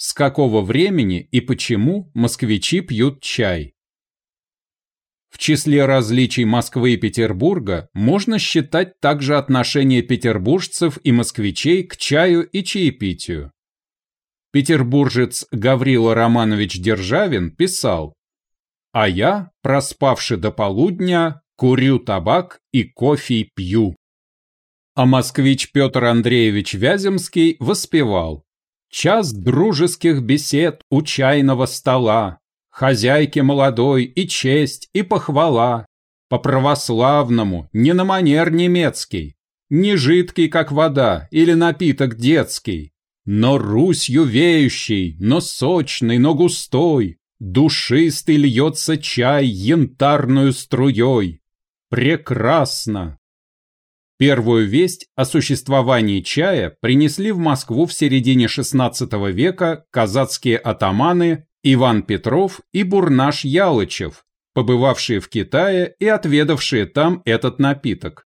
С какого времени и почему москвичи пьют чай? В числе различий Москвы и Петербурга можно считать также отношение петербуржцев и москвичей к чаю и чаепитию. Петербуржец Гаврила Романович Державин писал «А я, проспавши до полудня, курю табак и кофе пью». А москвич Петр Андреевич Вяземский воспевал Час дружеских бесед у чайного стола, Хозяйке молодой и честь, и похвала, По-православному, не на манер немецкий, Не жидкий, как вода, или напиток детский, Но Русью веющий, но сочный, но густой, Душистый льется чай янтарную струей. Прекрасно! Первую весть о существовании чая принесли в Москву в середине XVI века казацкие атаманы Иван Петров и Бурнаш Ялычев, побывавшие в Китае и отведавшие там этот напиток.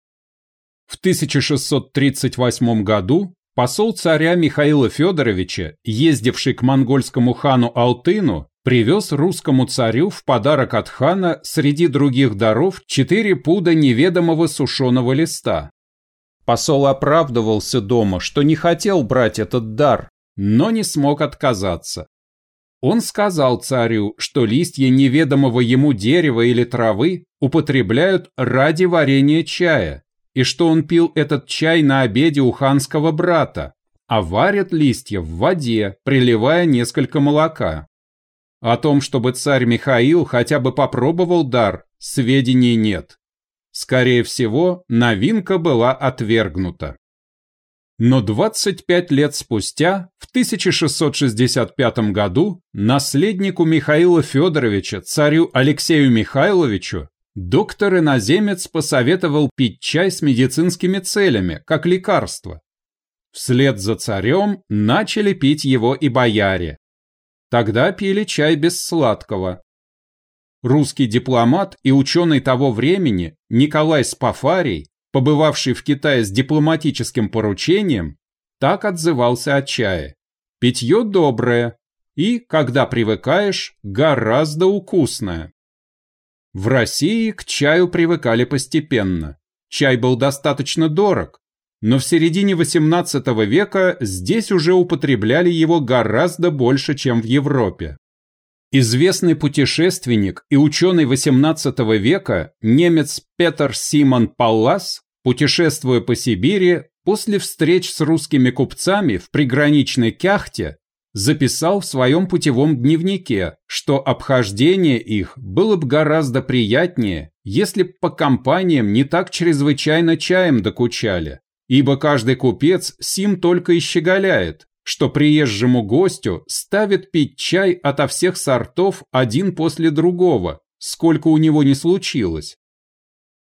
В 1638 году посол царя Михаила Федоровича, ездивший к монгольскому хану Алтыну, привез русскому царю в подарок от хана среди других даров четыре пуда неведомого сушеного листа. Посол оправдывался дома, что не хотел брать этот дар, но не смог отказаться. Он сказал царю, что листья неведомого ему дерева или травы употребляют ради варенья чая, и что он пил этот чай на обеде у ханского брата, а варят листья в воде, приливая несколько молока. О том, чтобы царь Михаил хотя бы попробовал дар, сведений нет. Скорее всего, новинка была отвергнута. Но 25 лет спустя, в 1665 году, наследнику Михаила Федоровича, царю Алексею Михайловичу, доктор-иноземец посоветовал пить чай с медицинскими целями, как лекарство. Вслед за царем начали пить его и бояре, Тогда пили чай без сладкого. Русский дипломат и ученый того времени Николай Спафарий, побывавший в Китае с дипломатическим поручением, так отзывался о чае. Питье доброе и, когда привыкаешь, гораздо укусное. В России к чаю привыкали постепенно. Чай был достаточно дорог, но в середине XVIII века здесь уже употребляли его гораздо больше, чем в Европе. Известный путешественник и ученый XVIII века немец Петер Симон Паллас, путешествуя по Сибири, после встреч с русскими купцами в приграничной Кяхте, записал в своем путевом дневнике, что обхождение их было бы гораздо приятнее, если б по компаниям не так чрезвычайно чаем докучали ибо каждый купец сим только и щеголяет, что приезжему гостю ставит пить чай ото всех сортов один после другого, сколько у него не случилось.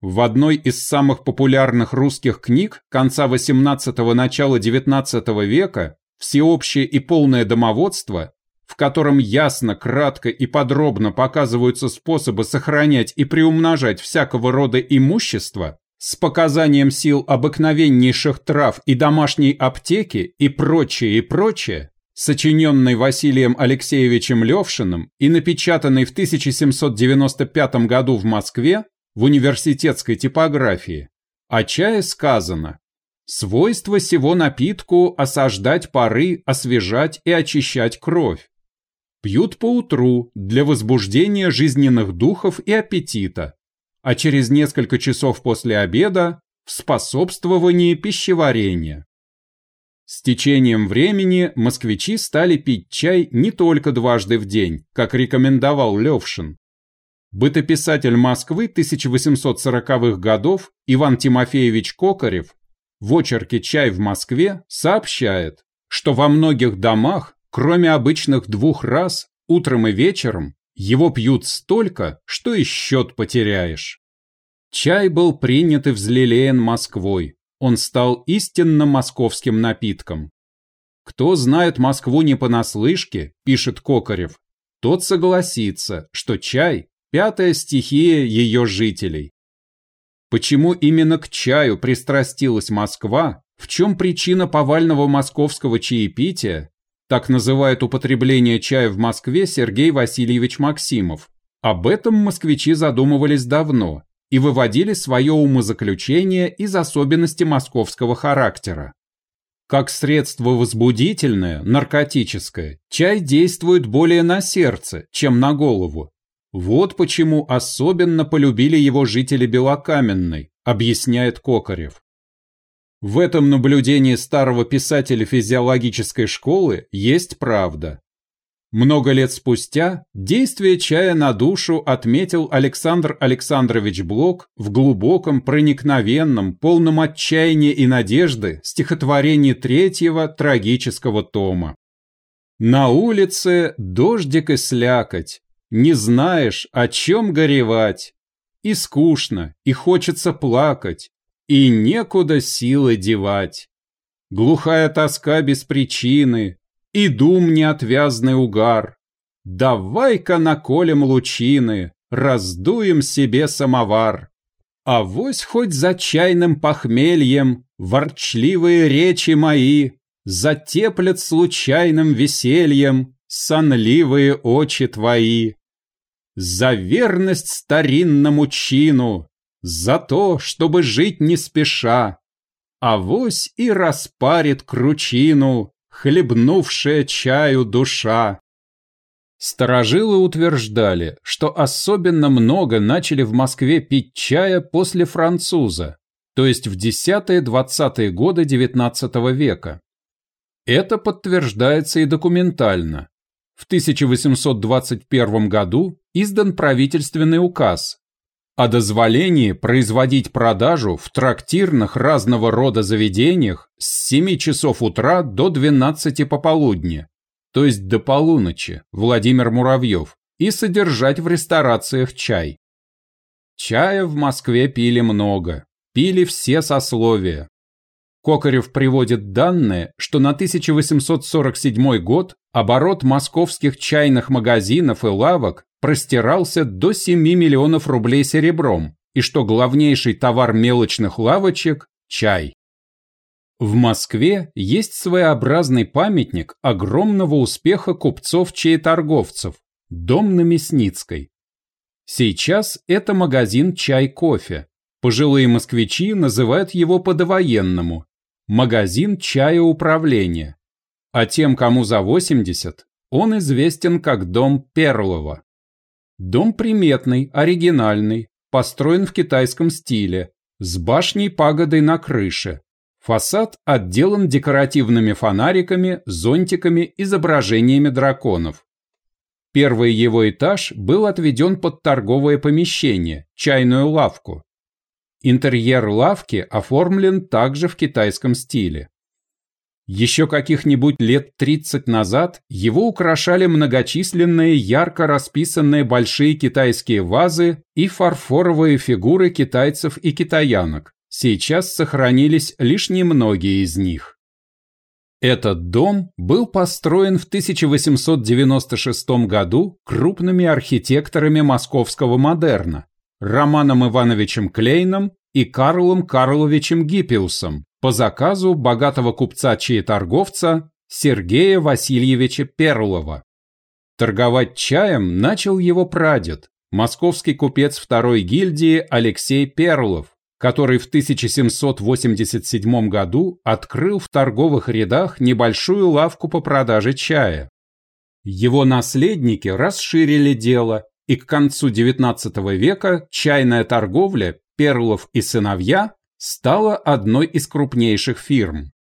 В одной из самых популярных русских книг конца XVIII – начала XIX века «Всеобщее и полное домоводство», в котором ясно, кратко и подробно показываются способы сохранять и приумножать всякого рода имущество, с показанием сил обыкновеннейших трав и домашней аптеки и прочее, и прочее, сочиненный Василием Алексеевичем Левшиным и напечатанный в 1795 году в Москве в университетской типографии, о чае сказано «Свойство сего напитку осаждать пары, освежать и очищать кровь. Пьют поутру для возбуждения жизненных духов и аппетита, а через несколько часов после обеда в способствовании пищеварения. С течением времени москвичи стали пить чай не только дважды в день, как рекомендовал Левшин. Бытописатель Москвы 1840-х годов Иван Тимофеевич Кокарев в очерке «Чай в Москве» сообщает, что во многих домах, кроме обычных двух раз, утром и вечером, его пьют столько, что и счет потеряешь. Чай был принят и взлелеян Москвой. Он стал истинно московским напитком. Кто знает Москву не понаслышке, пишет Кокарев, тот согласится, что чай – пятая стихия ее жителей. Почему именно к чаю пристрастилась Москва, в чем причина повального московского чаепития, Так называет употребление чая в Москве Сергей Васильевич Максимов. Об этом москвичи задумывались давно и выводили свое умозаключение из особенностей московского характера. Как средство возбудительное, наркотическое, чай действует более на сердце, чем на голову. Вот почему особенно полюбили его жители Белокаменной, объясняет Кокарев. В этом наблюдении старого писателя физиологической школы есть правда. Много лет спустя действие чая на душу отметил Александр Александрович Блок в глубоком, проникновенном, полном отчаяния и надежды стихотворении третьего трагического тома. На улице дождик и слякоть, не знаешь, о чем горевать, и скучно, и хочется плакать, и некуда силы девать. Глухая тоска без причины, и дум неотвязный угар. Давай-ка наколем лучины, раздуем себе самовар. А вось хоть за чайным похмельем ворчливые речи мои затеплят случайным весельем сонливые очи твои. За верность старинному чину, за то, чтобы жить не спеша, Авось и распарит кручину, хлебнувшая чаю душа. Старожилы утверждали, что особенно много начали в Москве пить чая после француза, то есть в 10-20-е годы XIX века. Это подтверждается и документально. В 1821 году издан правительственный указ о дозволении производить продажу в трактирных разного рода заведениях с 7 часов утра до 12 пополудни, то есть до полуночи, Владимир Муравьев, и содержать в ресторациях чай. Чая в Москве пили много, пили все сословия. Кокарев приводит данные, что на 1847 год оборот московских чайных магазинов и лавок простирался до 7 миллионов рублей серебром, и что главнейший товар мелочных лавочек – чай. В Москве есть своеобразный памятник огромного успеха купцов-чаеторговцев – дом на Мясницкой. Сейчас это магазин чай-кофе. Пожилые москвичи называют его по-довоенному – магазин чая-управления. А тем, кому за 80, он известен как дом Перлова. Дом приметный, оригинальный, построен в китайском стиле, с башней-пагодой на крыше. Фасад отделан декоративными фонариками, зонтиками, изображениями драконов. Первый его этаж был отведен под торговое помещение, чайную лавку. Интерьер лавки оформлен также в китайском стиле. Еще каких-нибудь лет 30 назад его украшали многочисленные ярко расписанные большие китайские вазы и фарфоровые фигуры китайцев и китаянок. Сейчас сохранились лишь немногие из них. Этот дом был построен в 1896 году крупными архитекторами московского модерна Романом Ивановичем Клейном и Карлом Карловичем Гиппиусом, по заказу богатого купца-чаеторговца Сергея Васильевича Перлова. Торговать чаем начал его прадед, московский купец второй гильдии Алексей Перлов, который в 1787 году открыл в торговых рядах небольшую лавку по продаже чая. Его наследники расширили дело, и к концу XIX века чайная торговля Перлов и сыновья стала одной из крупнейших фирм.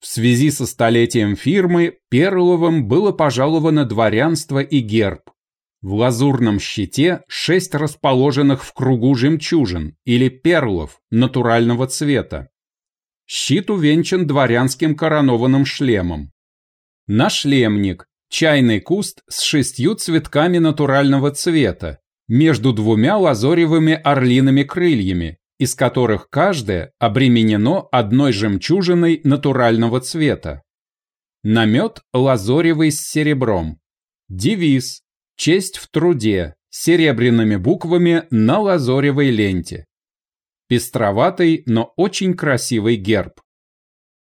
В связи со столетием фирмы Перловым было пожаловано дворянство и герб. В лазурном щите шесть расположенных в кругу жемчужин или перлов натурального цвета. Щит увенчан дворянским коронованным шлемом. Нашлемник – чайный куст с шестью цветками натурального цвета, между двумя лазоревыми орлиными крыльями из которых каждое обременено одной жемчужиной натурального цвета. Намет лазоревый с серебром. Девиз «Честь в труде» серебряными буквами на лазоревой ленте. Пестроватый, но очень красивый герб.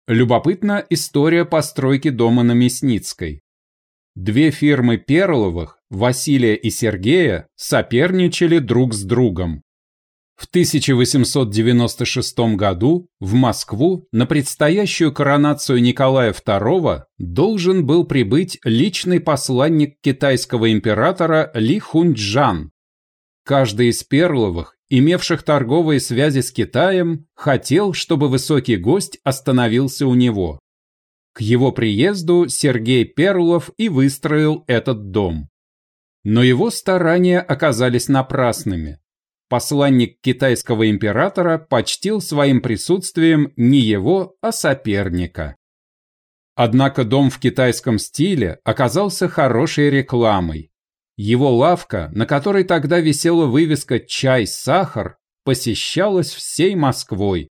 Любопытна история постройки дома на Мясницкой. Две фирмы Перловых, Василия и Сергея, соперничали друг с другом. В 1896 году в Москву на предстоящую коронацию Николая II должен был прибыть личный посланник китайского императора Ли Хунчжан. Каждый из Перловых, имевших торговые связи с Китаем, хотел, чтобы высокий гость остановился у него. К его приезду Сергей Перлов и выстроил этот дом. Но его старания оказались напрасными посланник китайского императора почтил своим присутствием не его, а соперника. Однако дом в китайском стиле оказался хорошей рекламой. Его лавка, на которой тогда висела вывеска «Чай, сахар», посещалась всей Москвой.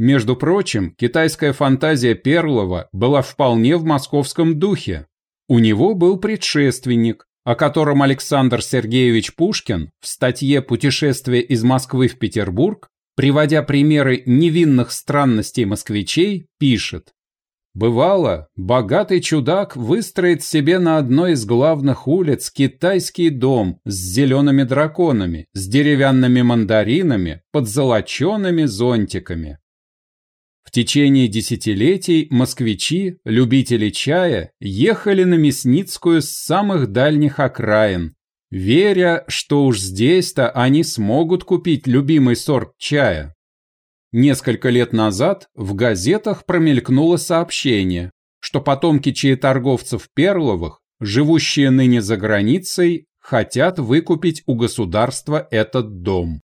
Между прочим, китайская фантазия Перлова была вполне в московском духе. У него был предшественник, о котором Александр Сергеевич Пушкин в статье «Путешествие из Москвы в Петербург», приводя примеры невинных странностей москвичей, пишет Бывало, богатый чудак выстроит себе на одной из главных улиц китайский дом с зелеными драконами, с деревянными мандаринами, под золочеными зонтиками. В течение десятилетий москвичи, любители чая, ехали на Мясницкую с самых дальних окраин, веря, что уж здесь-то они смогут купить любимый сорт чая. Несколько лет назад в газетах промелькнуло сообщение, что потомки чаеторговцев Перловых, живущие ныне за границей, хотят выкупить у государства этот дом.